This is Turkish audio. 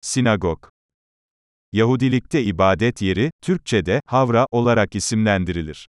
Sinagog. Yahudilikte ibadet yeri, Türkçe'de, havra, olarak isimlendirilir.